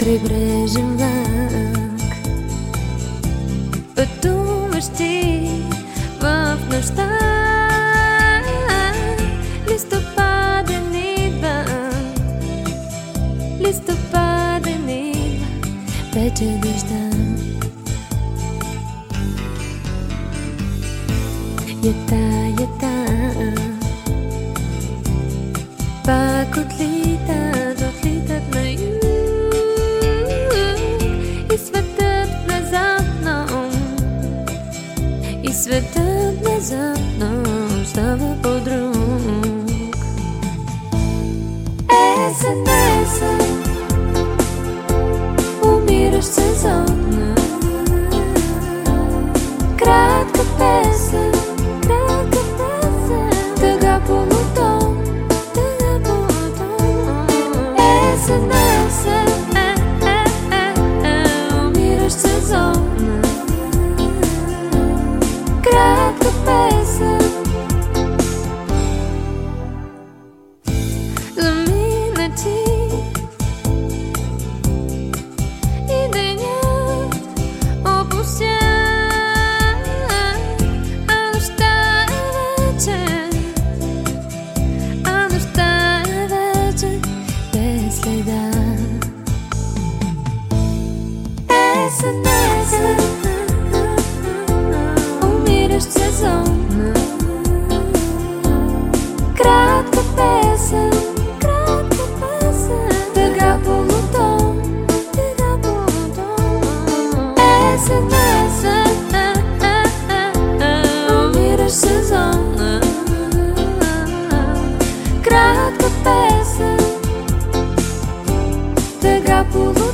крайбрежен влак Пътуващи в нощта Листопаден идва. Листопаден идва Вече дъжда Ята, ята. Пак отлитат, Рассветает внезапно за the peça por um.